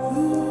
Ooh.